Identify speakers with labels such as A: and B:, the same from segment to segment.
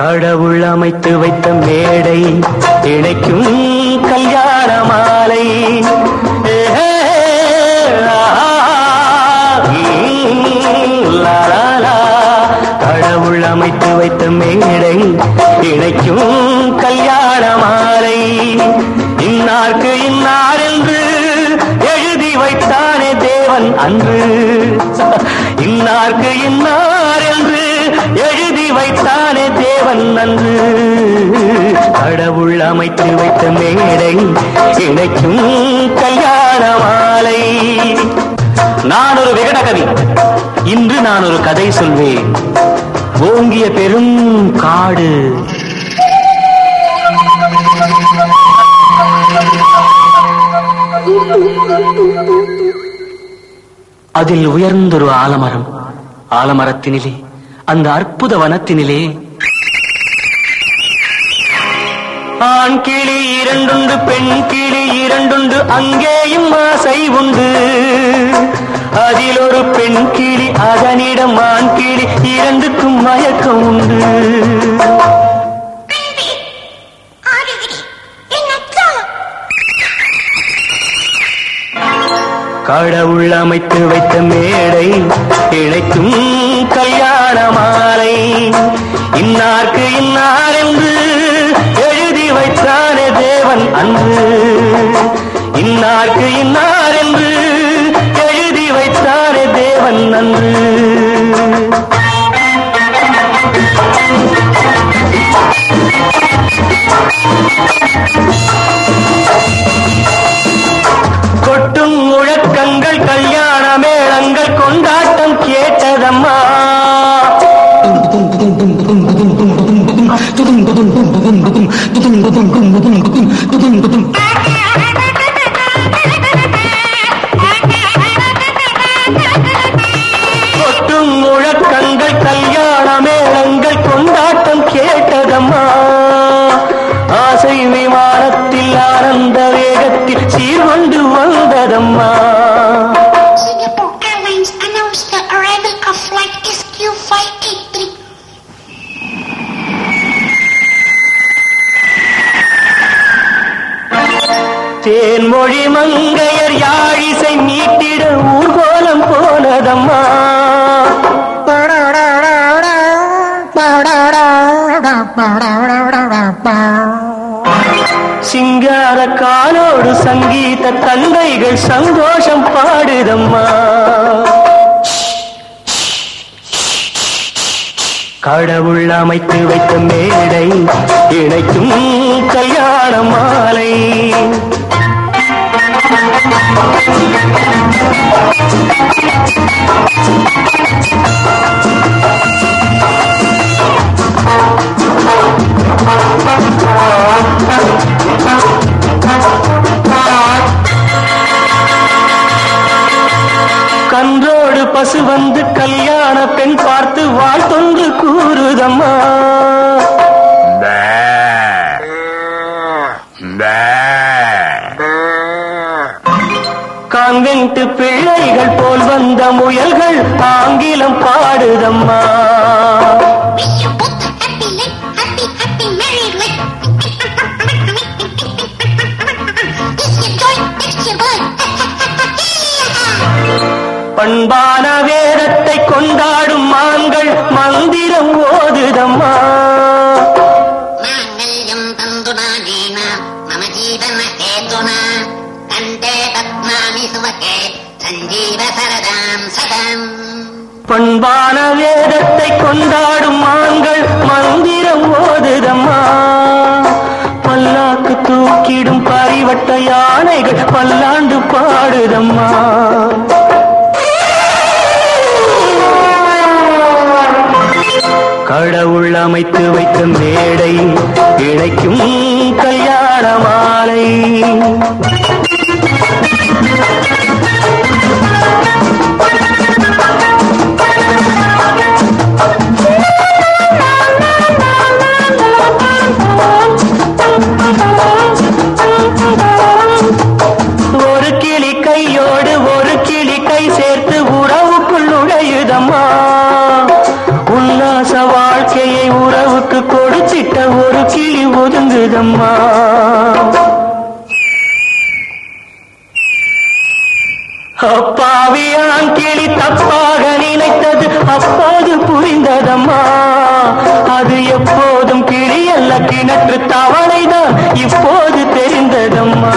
A: கடவுள் அமைத்து வைத்த மேடை இணைக்கும் கல்யாண மாலை. கடவுள் அமைத்து வைத்த மேடை இணைக்கும் கல்யாண மாலை. இன்னார்க்கு இன்னார் என்று எழுதி வைத்தானே தேவன் அன்று. இன்னார்க்கு இன்னார் என்று எழுதி வைத்தான் தேவன் கடவுள் அமைத்து வைத்த மேடை கிடைக்கும் கல்யாண மாலை. நான் ஒரு விகடகவி இன்று நான் ஒரு கதை சொல்வேன். ஓங்கிய பெரும் காடு. அதில் உயர்ந்தொரு ஆலமரம். ஆலமரத்தினிலே அந்த அற்புத வனத்தினிலே ஆண் கிளி இரண்டுண்டு பெண் கிளி இரண்டுண்டு அங்கேயும் ஆசை உண்டு. அதில் ஒரு பெண் கிளி அதனிடம் ஆண் கிளி இரண்டுக்கும் மயக்கம் உண்டு. கடவுள் அமைத்து வைத்த மேடை இழைக்கும் கல்யாண மாலை. இன்னார்க்கு இன்னார் தேவன் இன்னார்க்கு இன்னார் என்று எழுதி வைத்தாரே தேவன் நன்று. கொட்டும் முழக்கங்கள் கல்யாண மேளங்கள் கொண்டாட்டம் கேட்டதம்மா. கொட்டும் முழக்கங்கள் கல்யாண மேளங்கள் கொண்டாட்டம் கேட்டதம்மா. ஆசை விமானத்தில் ஆனந்த வேகத்தில் சீர்கொண்டு வந்ததம்மா. தேன்மொழி மங்கையர் யாழிசை மீட்டிட ஊர்கோலம் போனதம்மா. சிங்கார காலோடு சங்கீத தந்தைகள் சந்தோஷம் பாடுதம்மா. கடவுள் அமைத்து வைத்த மேடை இணைக்கும் கல்யாண மாலை. கன்றோடு பசு வந்து கல்யாண பெண் பார்த்து வாழ்த்தொன்று கூறுதம்மா. கான்வென்ட் பிள்ளைகள் போல் வந்த முயல்கள் ஆங்கிலம் பாடுதம்மா. பண்பான வேதத்தை கொண்டாடும் மான்கள் மந்திரம் ஓதுதம்மா. பண்பான வேதத்தை கொண்டாடும் மான்கள் மந்திரம் ஓதுதம்மா. பல்லாக்கு தூக்கிடும் பரிவட்ட யானைகள் பல்லாண்டு பாடுதம்மா. கடவுள் அமைத்து வைத்த மேடை இணைக்கும் கல்யாண மாலை. கிளி அப்பாவியான் கிளி தப்பாக நினைத்தது அப்போது புரிந்ததம்மா. அது எப்போதும் கிளி அல்ல கிணற்று தவளைதான் இப்போது தெரிந்ததம்மா.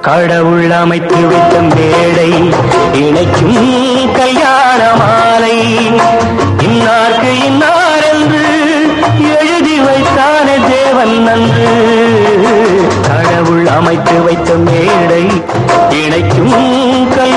A: கடவுள் அமைத்து வைத்த மேடை இணைக்கும் கல்யாணமா? மாலை இன்னார்க்கு இன்னார் என்று எழுதி வைத்தானே தேவன் நன்று. கடவுள் அமைத்து வைத்த மேடை இணைக்கும் கல்.